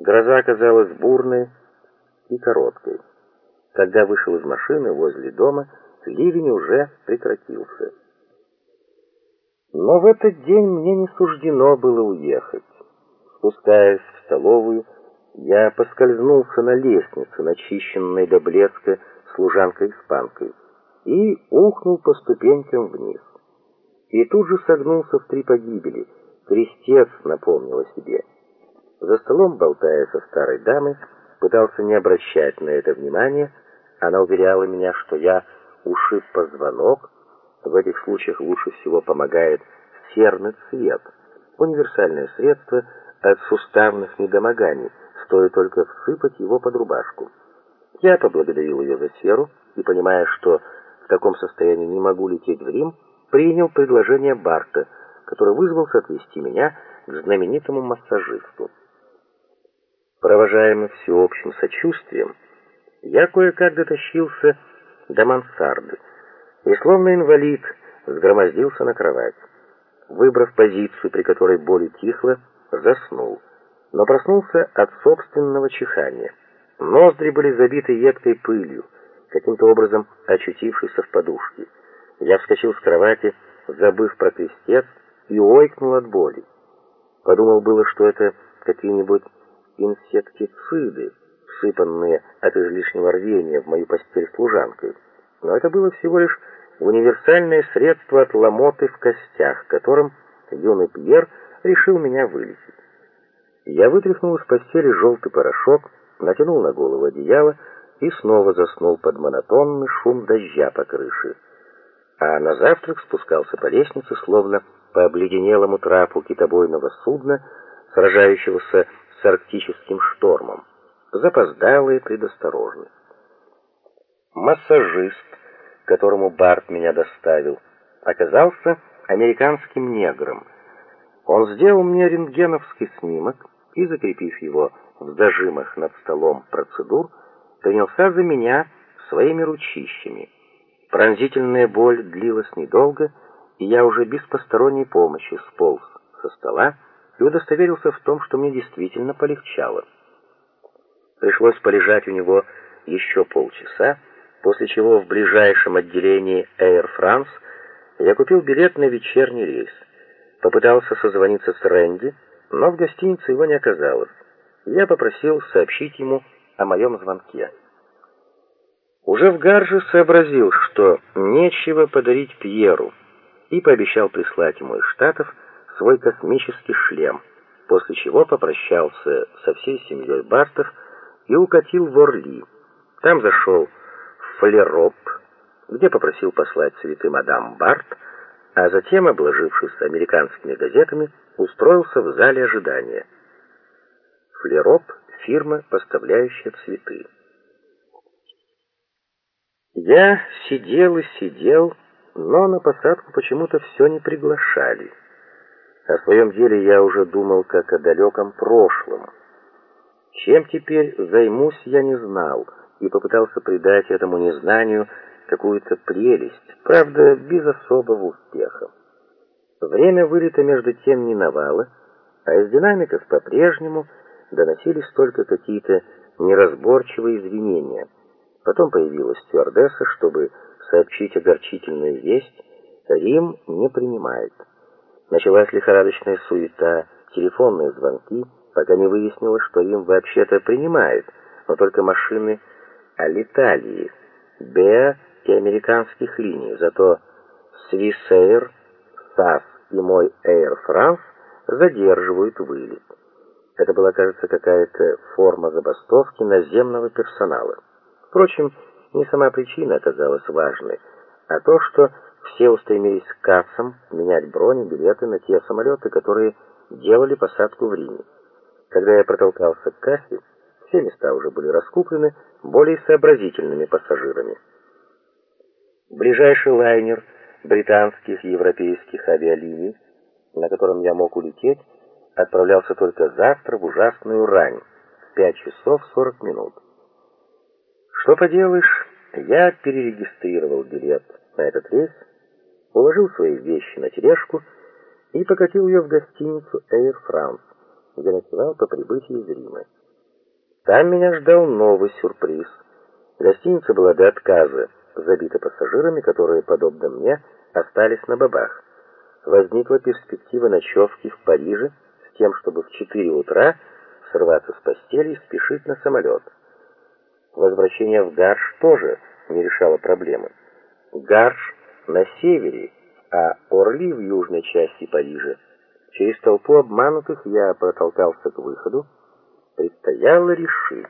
Гроза оказалась бурной и короткой. Когда вышел из машины возле дома, ливень уже прекратился. Но в этот день мне не суждено было уехать. Спускаясь в столовую, я поскользнулся на лестнице, начищенной до блеска служанкой-испанкой, и ухнул по ступенькам вниз. И тут же согнулся в три погибели. Крестец напомнил о себе. За столом, болтая со старой дамой, пытался не обращать на это внимания. Она уверяла меня, что я ушиб позвонок. В этих случаях лучше всего помогает серный цвет, универсальное средство от суставных недомоганий, стоит только всыпать его под рубашку. Я поблагодарил ее за серу и, понимая, что в таком состоянии не могу лететь в Рим, принял предложение Барта, который вызвался отвезти меня к знаменитому массажисту. Провожаемый всеобщим сочувствием, я кое-как дотащился до мансарды и, словно инвалид, сгромоздился на кровать. Выбрав позицию, при которой боль утихла, заснул, но проснулся от собственного чихания. Ноздри были забиты едкой пылью, каким-то образом очутившейся в подушке. Я вскочил с кровати, забыв про крестец, и ойкнул от боли. Подумал было, что это какие-нибудь инсектициды, всыпанные от излишнего рвения в мою постель служанкой. Но это было всего лишь универсальное средство от ломоты в костях, которым юный Пьер решил меня вылечить. Я вытряхнул из постели желтый порошок, натянул на голову одеяло и снова заснул под монотонный шум дождя по крыше. А на завтрак спускался по лестнице, словно по обледенелому трапу китобойного судна, сражающегося с арктическим штормом, запоздалый и предосторожный. Массажист, которому Барт меня доставил, оказался американским негром. Он сделал мне рентгеновский снимок и, закрепив его в зажимах над столом процедур, принялся за меня своими ручищами. Пронзительная боль длилась недолго, и я уже без посторонней помощи сполз со стола и удостоверился в том, что мне действительно полегчало. Пришлось полежать у него еще полчаса, после чего в ближайшем отделении Air France я купил билет на вечерний рейс. Попытался созвониться с Рэнди, но в гостинице его не оказалось. Я попросил сообщить ему о моем звонке. Уже в Гарже сообразил, что нечего подарить Пьеру, и пообещал прислать ему из Штатов свой космический шлем, после чего попрощался со всей семьей Бартов и укатил в Орли. Там зашел в Фалероп, где попросил послать цветы мадам Барт, а затем, обложившись американскими газетами, устроился в зале ожидания. Флероп — фирма, поставляющая цветы. Я сидел и сидел, но на посадку почему-то все не приглашали. О своем деле я уже думал как о далеком прошлом. Чем теперь займусь, я не знал, и попытался придать этому незнанию какую-то прелесть, правда, без особого успеха. Время вылета между тем миновало, а из динамиков по-прежнему доносились только какие-то неразборчивые извинения. Потом появилась стюардесса, чтобы сообщить огорчительную весть, Рим не принимает. Началась лихорадочная суета, телефонные звонки, пока не выяснилось, что Рим вообще-то принимает, но только машины Алиталии, Беа и американских линий. Зато Swissair, SAS и мой Air France задерживают вылет. Это была, кажется, какая-то форма забастовки наземного персонала. Впрочем, не сама причина оказалась важной, а то, что все устремились к кассам менять брони, билеты на те самолеты, которые делали посадку в Риме. Когда я протолкался к кассе, все места уже были раскуплены более сообразительными пассажирами. Ближайший лайнер британских и европейских авиалиний, на котором я мог улететь, отправлялся только завтра в ужасную рань, в 5 часов 40 минут. Что поделаешь, я перерегистрировал билет на этот рейс, уложил свои вещи на тележку и покатил ее в гостиницу Air France, где ночевал по прибытии из Рима. Там меня ждал новый сюрприз. Гостиница была до отказа забита пассажирами, которые, подобно мне, остались на бабах. Возникла перспектива ночевки в Париже с тем, чтобы в 4 утра сорваться с постели и спешить на самолет. Возвращение в Гарш тоже не решало проблемы. Гарш на севере, а Орли в южной части Парижа. Через толпу обманутых я протолкался к выходу. Предстояло решить,